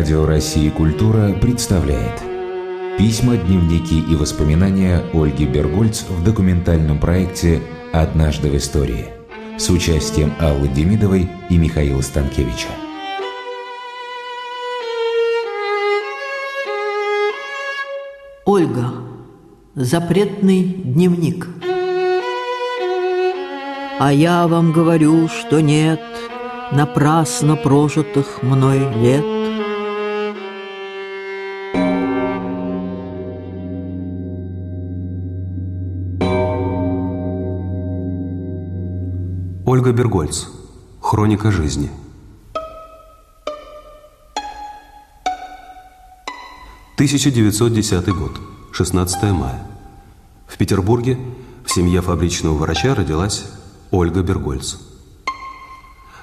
Радио России «Культура» представляет Письма, дневники и воспоминания Ольги Бергольц в документальном проекте «Однажды в истории» с участием Аллы Демидовой и Михаила Станкевича. Ольга. Запретный дневник. А я вам говорю, что нет напрасно прожитых мной лет. Ольга Бергольц. Хроника жизни. Тысяча девятьсот десятый год. 16 мая. В Петербурге в семье фабричного врача родилась Ольга Бергольц.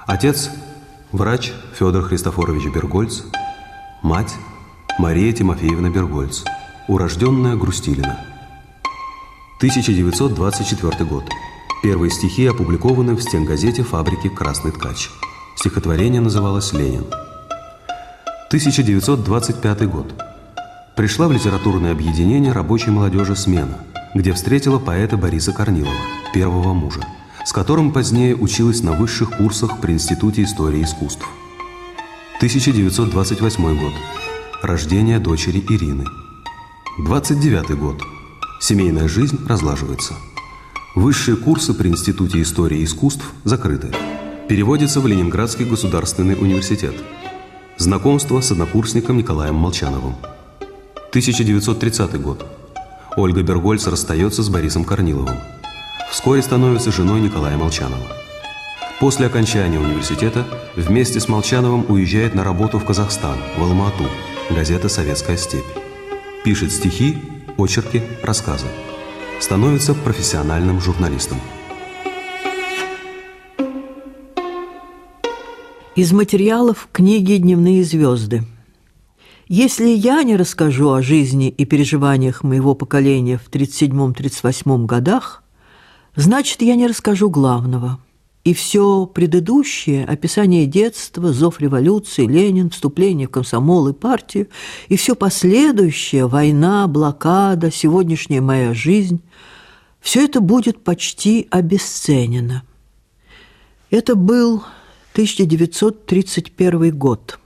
Отец – врач Федор Христофорович Бергольц, мать – Мария Тимофеевна Бергольц, урожденная Грустилина. 1924 год. Первые стихи опубликованы в стенгазете фабрики «Красный ткач». Стихотворение называлось «Ленин». 1925 год. Пришла в литературное объединение рабочей молодежи «Смена», где встретила поэта Бориса Корнилова, первого мужа – с которым позднее училась на высших курсах при Институте истории искусств. 1928 год. Рождение дочери Ирины. 29 год. Семейная жизнь разлаживается. Высшие курсы при Институте истории искусств закрыты. Переводится в Ленинградский государственный университет. Знакомство с однокурсником Николаем Молчановым. 1930 год. Ольга Бергольц расстается с Борисом Корниловым. Вскоре становится женой Николая Молчанова. После окончания университета вместе с Молчановым уезжает на работу в Казахстан, в Алмату, газета «Советская степь». Пишет стихи, очерки, рассказы. Становится профессиональным журналистом. Из материалов книги «Дневные звезды». Если я не расскажу о жизни и переживаниях моего поколения в 1937-1938 годах – Значит, я не расскажу главного. И все предыдущее, описание детства, зов революции, Ленин, вступление в комсомол и партию, и все последующее, война, блокада, сегодняшняя моя жизнь, все это будет почти обесценено. Это был 1931 год.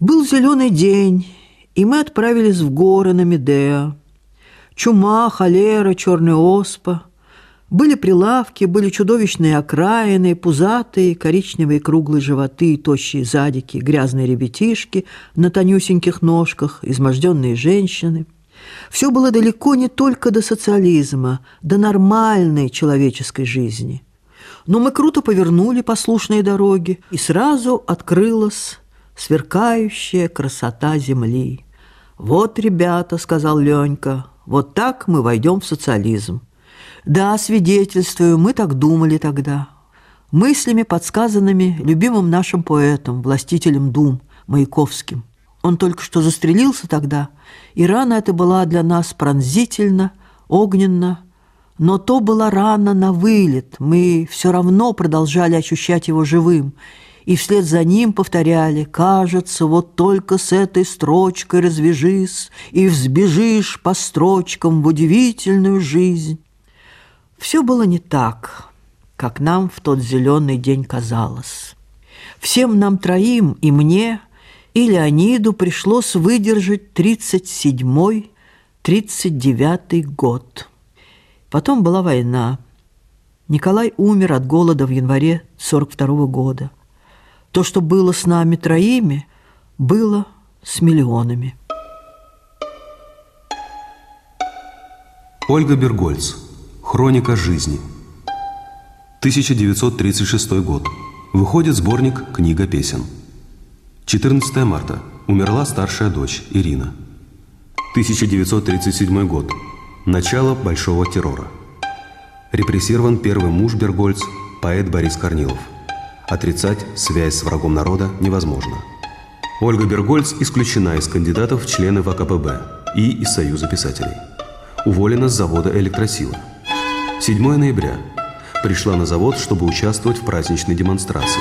Был зеленый день, и мы отправились в горы на Медеа. Чума, холера, черная оспа – были прилавки, были чудовищные окраины, пузатые, коричневые круглые животы, тощие задики, грязные ребятишки на тонюсеньких ножках, изможденные женщины. Все было далеко не только до социализма, до нормальной человеческой жизни. Но мы круто повернули послушные дороги, и сразу открылась сверкающая красота земли. «Вот, ребята», — сказал Ленька, — «вот так мы войдем в социализм». Да, свидетельствую, мы так думали тогда. Мыслями, подсказанными любимым нашим поэтом, властителем дум, Маяковским. Он только что застрелился тогда, и рана эта была для нас пронзительно, огненно, но то была рана на вылет, мы все равно продолжали ощущать его живым, и вслед за ним повторяли «Кажется, вот только с этой строчкой развяжись и взбежишь по строчкам в удивительную жизнь». Все было не так, как нам в тот зеленый день казалось. Всем нам троим, и мне, и Леониду пришлось выдержать 37-й, 39-й год. Потом была война. Николай умер от голода в январе 42 -го года. То, что было с нами троими, было с миллионами. Ольга Бергольц Хроника жизни. 1936 год. Выходит сборник «Книга песен». 14 марта. Умерла старшая дочь Ирина. 1937 год. Начало Большого террора. Репрессирован первый муж Бергольц, поэт Борис Корнилов. Отрицать связь с врагом народа невозможно. Ольга Бергольц исключена из кандидатов в члены ВКПБ и из Союза писателей. Уволена с завода «Электросила». 7 ноября. Пришла на завод, чтобы участвовать в праздничной демонстрации.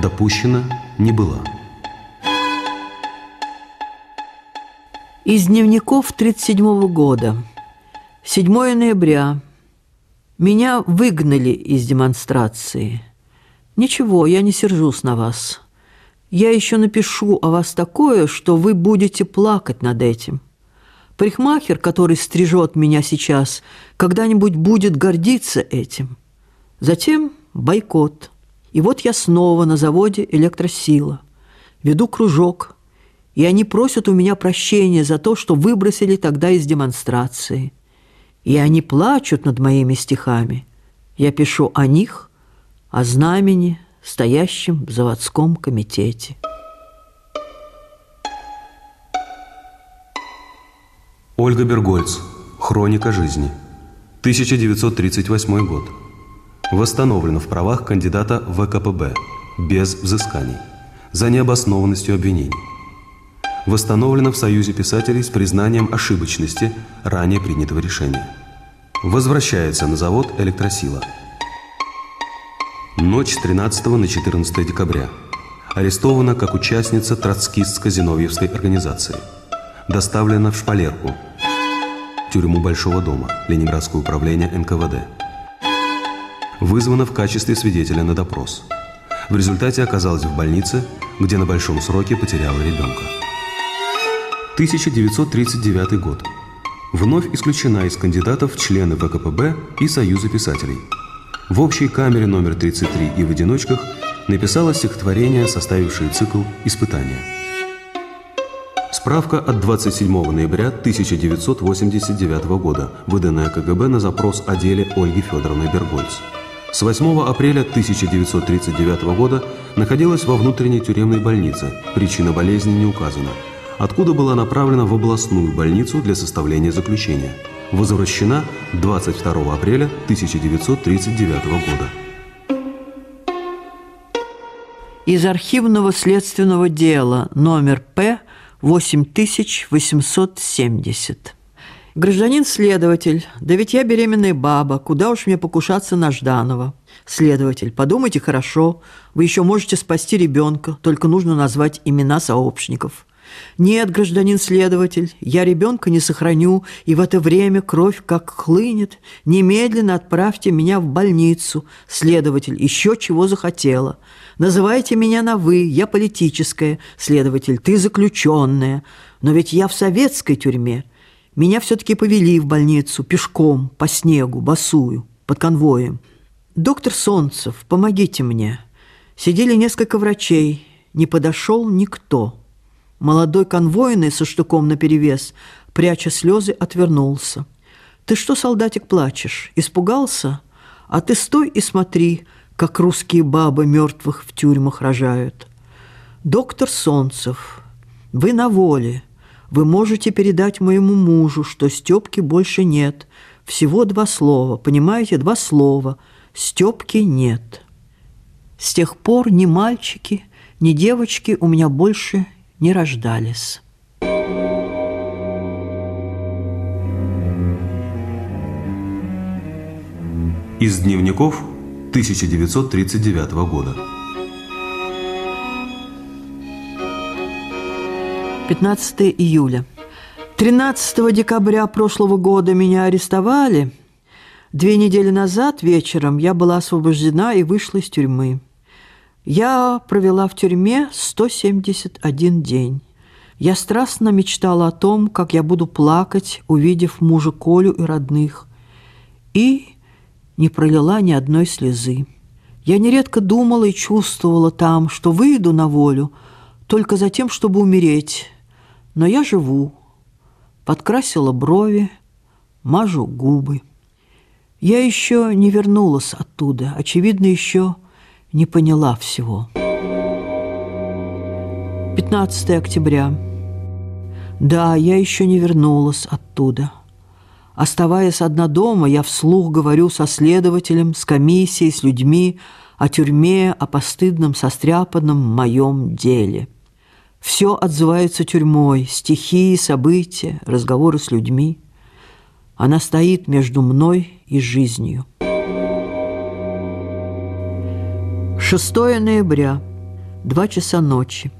Допущена не была. Из дневников 1937 года. 7 ноября. Меня выгнали из демонстрации. Ничего, я не сержусь на вас. Я еще напишу о вас такое, что вы будете плакать над этим. Парикмахер, который стрижет меня сейчас, когда-нибудь будет гордиться этим. Затем бойкот. И вот я снова на заводе «Электросила». Веду кружок – и они просят у меня прощения за то, что выбросили тогда из демонстрации. И они плачут над моими стихами. Я пишу о них, о знамени, стоящем в заводском комитете. Ольга Бергольц. Хроника жизни. 1938 год. Восстановлено в правах кандидата в ВКПБ без взысканий за необоснованностью обвинений восстановлено в Союзе писателей с признанием ошибочности ранее принятого решения. Возвращается на завод «Электросила». Ночь с 13 на 14 декабря. Арестована как участница троцкистско-зиновьевской организации. Доставлена в Шпалерку, тюрьму Большого дома, Ленинградское управление НКВД. Вызвана в качестве свидетеля на допрос. В результате оказалась в больнице, где на большом сроке потеряла ребенка. 1939 год. Вновь исключена из кандидатов члены ВКПБ и Союза писателей. В общей камере номер 33 и в одиночках написала стихотворение, составившее цикл «Испытания». Справка от 27 ноября 1989 года, выданная КГБ на запрос о деле Ольги Федоровны Бергольц. С 8 апреля 1939 года находилась во внутренней тюремной больнице, причина болезни не указана – откуда была направлена в областную больницу для составления заключения. Возвращена 22 апреля 1939 года. Из архивного следственного дела номер П 8870. Гражданин-следователь, да ведь я беременная баба, куда уж мне покушаться на Жданова. Следователь, подумайте хорошо, вы еще можете спасти ребенка, только нужно назвать имена сообщников. «Нет, гражданин следователь, я ребенка не сохраню, и в это время кровь как хлынет. Немедленно отправьте меня в больницу. Следователь, еще чего захотела. Называйте меня на «вы», я политическая. Следователь, ты заключенная. Но ведь я в советской тюрьме. Меня все-таки повели в больницу пешком, по снегу, босую, под конвоем. Доктор Солнцев, помогите мне. Сидели несколько врачей, не подошел никто». Молодой конвойный со штуком наперевес, пряча слезы, отвернулся. «Ты что, солдатик, плачешь? Испугался? А ты стой и смотри, как русские бабы мертвых в тюрьмах рожают. Доктор Солнцев, вы на воле. Вы можете передать моему мужу, что Степки больше нет. Всего два слова, понимаете, два слова. Степки нет. С тех пор ни мальчики, ни девочки у меня больше не рождались. Из дневников 1939 года. 15 июля. 13 декабря прошлого года меня арестовали. Две недели назад вечером я была освобождена и вышла из тюрьмы. Я провела в тюрьме 171 день. Я страстно мечтала о том, как я буду плакать, увидев мужа Колю и родных, и не пролила ни одной слезы. Я нередко думала и чувствовала там, что выйду на волю только за тем, чтобы умереть. Но я живу, подкрасила брови, мажу губы. Я еще не вернулась оттуда, очевидно, еще не поняла всего. 15 октября. Да, я еще не вернулась оттуда. Оставаясь одна дома, я вслух говорю со следователем, с комиссией, с людьми о тюрьме, о постыдном, состряпанном моем деле. Все отзывается тюрьмой, стихи, события, разговоры с людьми. Она стоит между мной и жизнью. 6 ноября, 2 часа ночи.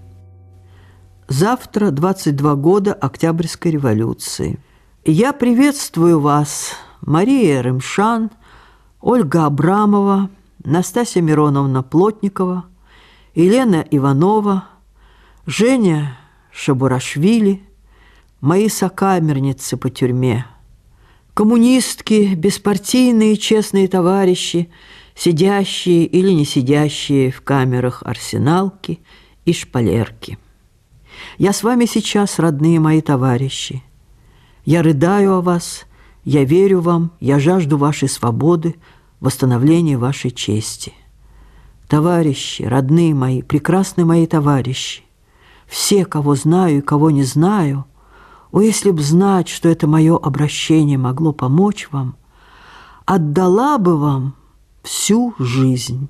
Завтра 22 года Октябрьской революции. Я приветствую вас, Мария Рымшан, Ольга Абрамова, Настасья Мироновна Плотникова, Елена Иванова, Женя Шабурашвили, мои сокамерницы по тюрьме, коммунистки, беспартийные честные товарищи, сидящие или не сидящие в камерах арсеналки и шпалерки. Я с вами сейчас, родные мои товарищи. Я рыдаю о вас, я верю вам, я жажду вашей свободы, восстановления вашей чести. Товарищи, родные мои, прекрасные мои товарищи, все, кого знаю и кого не знаю, о, если б знать, что это мое обращение могло помочь вам, отдала бы вам всю жизнь.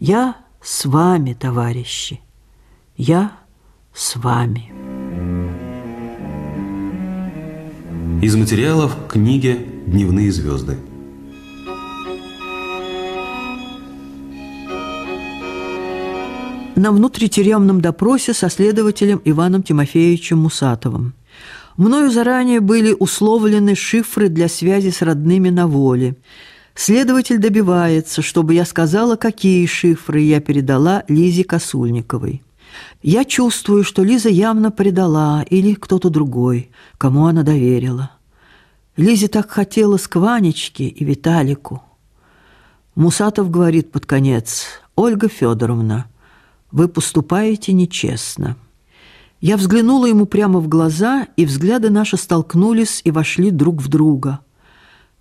Я с вами, товарищи, я с вами. Из материалов книги «Дневные звезды». На внутритюремном допросе со следователем Иваном Тимофеевичем Мусатовым. Мною заранее были условлены шифры для связи с родными на воле. Следователь добивается, чтобы я сказала, какие шифры я передала Лизе Косульниковой. Я чувствую, что Лиза явно предала или кто-то другой, кому она доверила. Лизе так хотелось к и Виталику. Мусатов говорит под конец, «Ольга Федоровна, вы поступаете нечестно». Я взглянула ему прямо в глаза, и взгляды наши столкнулись и вошли друг в друга.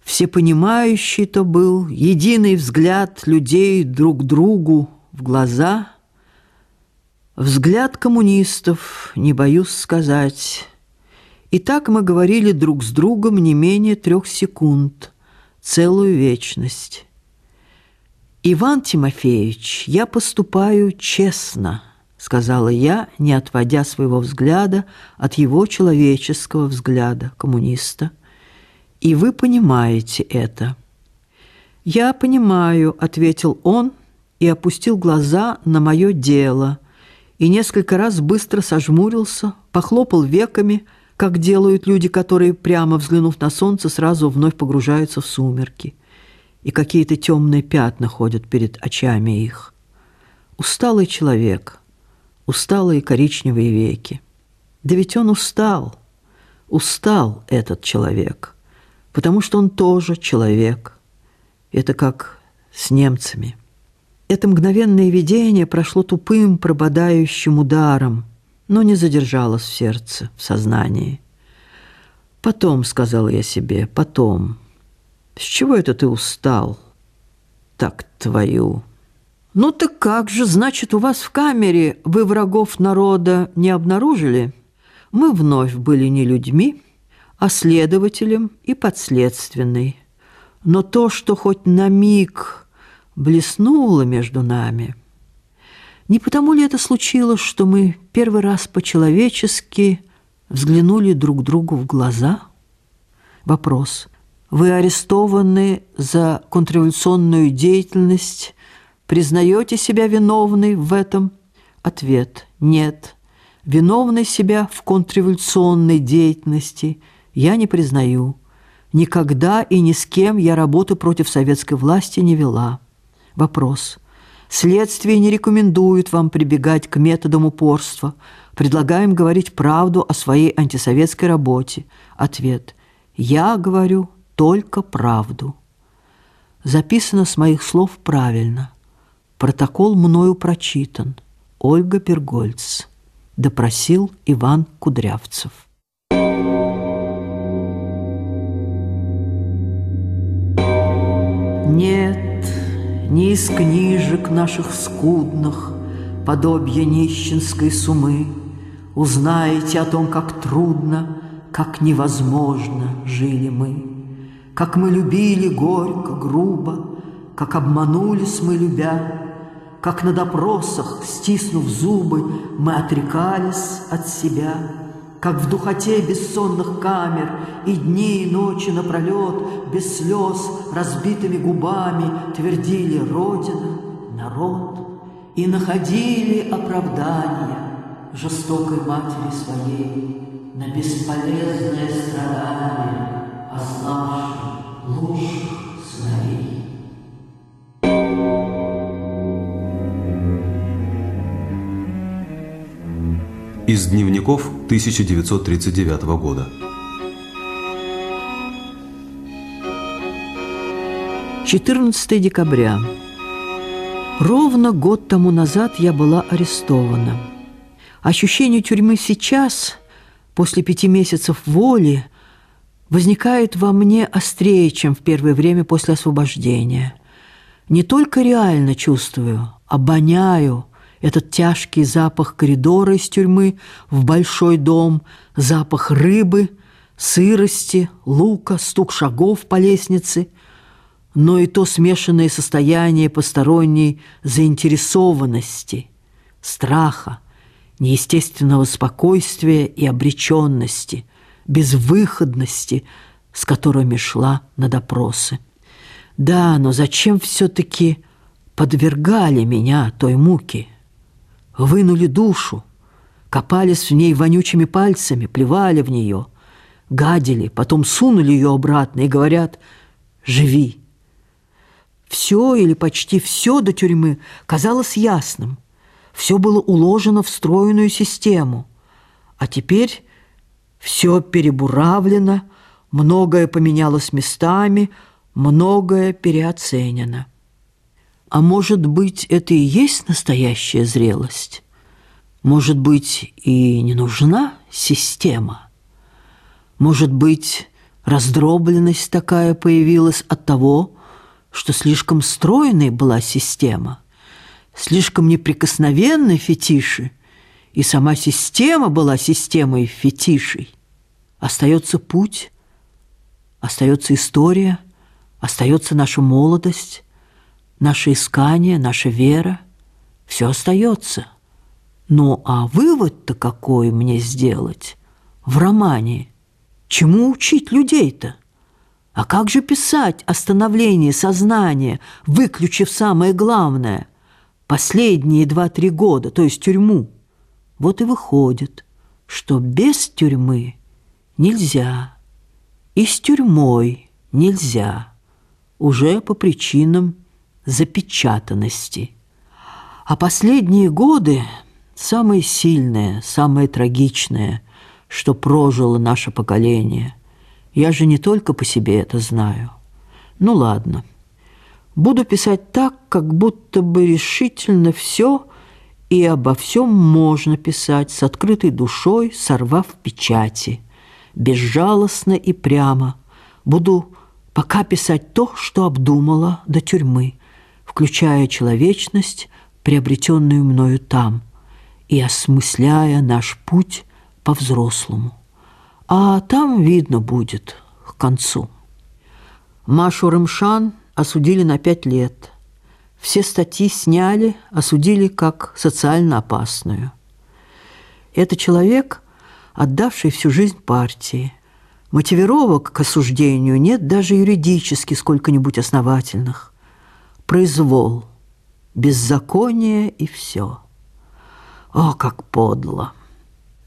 Всепонимающий то был, единый взгляд людей друг другу в глаза — Взгляд коммунистов, не боюсь сказать. И так мы говорили друг с другом не менее трех секунд, целую вечность. «Иван Тимофеевич, я поступаю честно», — сказала я, не отводя своего взгляда от его человеческого взгляда, коммуниста. «И вы понимаете это». «Я понимаю», — ответил он и опустил глаза на мое дело — и несколько раз быстро сожмурился, похлопал веками, как делают люди, которые, прямо взглянув на солнце, сразу вновь погружаются в сумерки, и какие-то темные пятна ходят перед очами их. Усталый человек, усталые коричневые веки. Да ведь он устал, устал этот человек, потому что он тоже человек. Это как с немцами – это мгновенное видение прошло тупым, прободающим ударом, но не задержалось в сердце, в сознании. «Потом», — сказала я себе, — «потом. С чего это ты устал? Так твою». «Ну так как же, значит, у вас в камере вы врагов народа не обнаружили? Мы вновь были не людьми, а следователем и подследственной. Но то, что хоть на миг блеснуло между нами. Не потому ли это случилось, что мы первый раз по-человечески взглянули друг другу в глаза? Вопрос. Вы арестованы за контрреволюционную деятельность. Признаете себя виновной в этом? Ответ. Нет. Виновной себя в контрреволюционной деятельности я не признаю. Никогда и ни с кем я работы против советской власти не вела. Вопрос. Следствие не рекомендует вам прибегать к методам упорства. Предлагаем говорить правду о своей антисоветской работе. Ответ. Я говорю только правду. Записано с моих слов правильно. Протокол мною прочитан. Ольга Пергольц. Допросил Иван Кудрявцев. Нет, ни из книжек наших скудных, Подобие нищенской сумы, Узнаете о том, как трудно, Как невозможно жили мы, Как мы любили горько, грубо, Как обманулись мы, любя, Как на допросах, стиснув зубы, Мы отрекались от себя — как в духоте бессонных камер И дни и ночи напролет, без слез, разбитыми губами Твердили Родина, народ И находили оправдания жестокой матери своей, на бесполезное страдание, Из дневников 1939 года. 14 декабря. Ровно год тому назад я была арестована. Ощущение тюрьмы сейчас, после пяти месяцев воли, возникает во мне острее, чем в первое время после освобождения. Не только реально чувствую, обоняю этот тяжкий запах коридора из тюрьмы в большой дом, запах рыбы, сырости, лука, стук шагов по лестнице – но и то смешанное состояние посторонней заинтересованности, страха, неестественного спокойствия и обреченности, безвыходности, с которыми шла на допросы. Да, но зачем все-таки подвергали меня той муке? Вынули душу, копались в ней вонючими пальцами, плевали в нее, гадили, потом сунули ее обратно и говорят «Живи». Все или почти все до тюрьмы казалось ясным. Все было уложено в стройную систему. А теперь все перебуравлено, многое поменялось местами, многое переоценено. А может быть, это и есть настоящая зрелость? Может быть, и не нужна система? Может быть, раздробленность такая появилась от того, что слишком стройной была система, слишком неприкосновенны фетиши, и сама система была системой фетишей. Остается путь, остается история, остается наша молодость, наше искание, наша вера. Все остается. Ну а вывод-то какой мне сделать в романе? Чему учить людей-то? А как же писать о становлении сознания, выключив самое главное – последние два-три года, то есть тюрьму? Вот и выходит, что без тюрьмы нельзя, и с тюрьмой нельзя, уже по причинам запечатанности. А последние годы – самое сильное, самое трагичное, что прожило наше поколение – я же не только по себе это знаю. Ну ладно. Буду писать так, как будто бы решительно все и обо всем можно писать с открытой душой, сорвав печати. Безжалостно и прямо. Буду пока писать то, что обдумала до тюрьмы, включая человечность, приобретенную мною там, и осмысляя наш путь по-взрослому а там видно будет к концу. Машу Рымшан осудили на пять лет. Все статьи сняли, осудили как социально опасную. Это человек, отдавший всю жизнь партии. Мотивировок к осуждению нет даже юридически сколько-нибудь основательных. Произвол, беззаконие и все. О, как подло!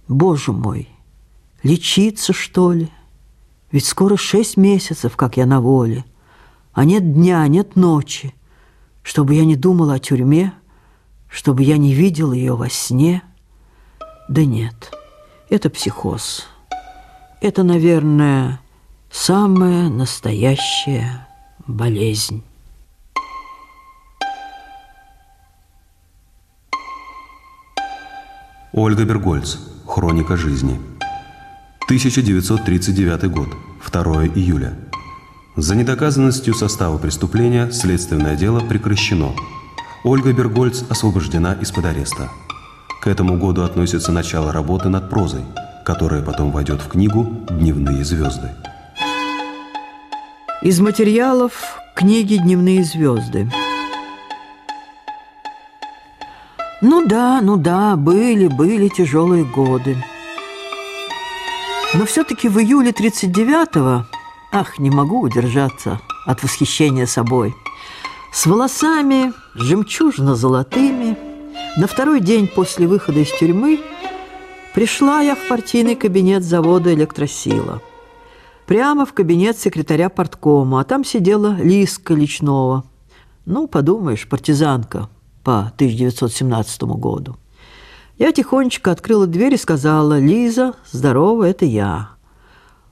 Боже мой! Лечиться, что ли? Ведь скоро шесть месяцев, как я на воле. А нет дня, нет ночи, чтобы я не думала о тюрьме, чтобы я не видел ее во сне. Да нет, это психоз. Это, наверное, самая настоящая болезнь. Ольга Бергольц. Хроника жизни. 1939 год, 2 июля. За недоказанностью состава преступления следственное дело прекращено. Ольга Бергольц освобождена из-под ареста. К этому году относится начало работы над прозой, которая потом войдет в книгу «Дневные звезды». Из материалов книги «Дневные звезды». Ну да, ну да, были, были тяжелые годы. Но все-таки в июле 39-го, ах, не могу удержаться от восхищения собой, с волосами жемчужно-золотыми, на второй день после выхода из тюрьмы Пришла я в партийный кабинет завода «Электросила». Прямо в кабинет секретаря порткома, а там сидела Лиска Личнова. Ну, подумаешь, партизанка по 1917 году. Я тихонечко открыла дверь и сказала, «Лиза, здорово, это я».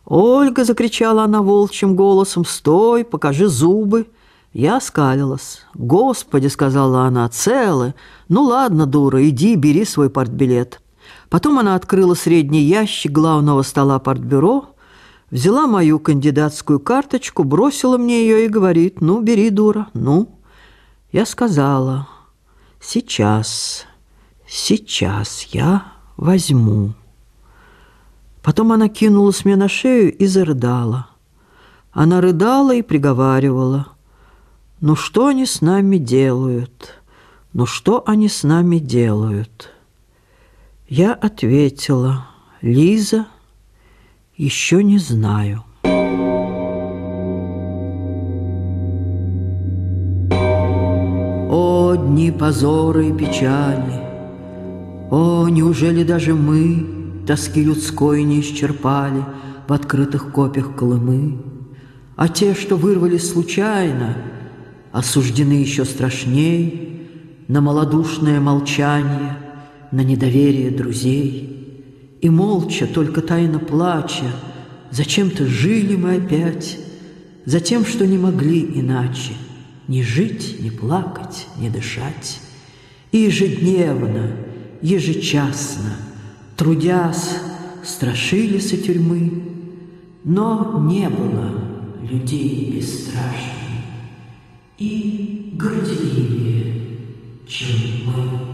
«Ольга!» – закричала она волчьим голосом, «Стой, покажи зубы!» Я скалилась. «Господи!» – сказала она, «целы! Ну ладно, дура, иди, бери свой партбилет». Потом она открыла средний ящик главного стола партбюро, взяла мою кандидатскую карточку, бросила мне ее и говорит, «Ну, бери, дура, ну». Я сказала, «Сейчас, сейчас я возьму». Потом она кинулась мне на шею и зарыдала. Она рыдала и приговаривала, «Ну что они с нами делают? Ну что они с нами делают?» Я ответила, Лиза, еще не знаю. Дни позоры и печали, О, неужели даже мы Тоски людской не исчерпали В открытых копьях Колымы? А те, что вырвались случайно, Осуждены еще страшней На малодушное молчание — на недоверие друзей, И молча, только тайно плача, Зачем-то жили мы опять, За тем, что не могли иначе Ни жить, ни плакать, ни дышать. И ежедневно, ежечасно, Трудясь, страшились тюрьмы, Но не было людей бесстрашней И горделивее, чем мы.